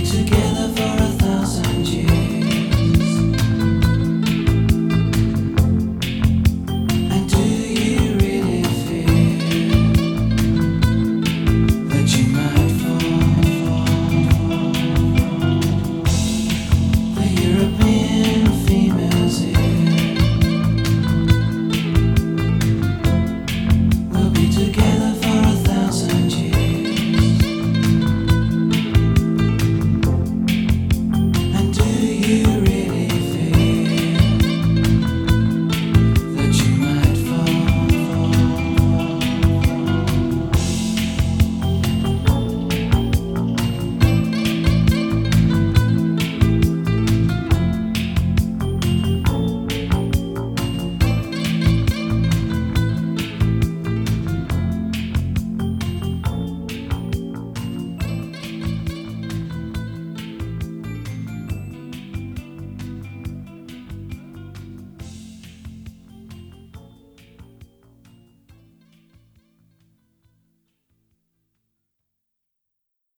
together.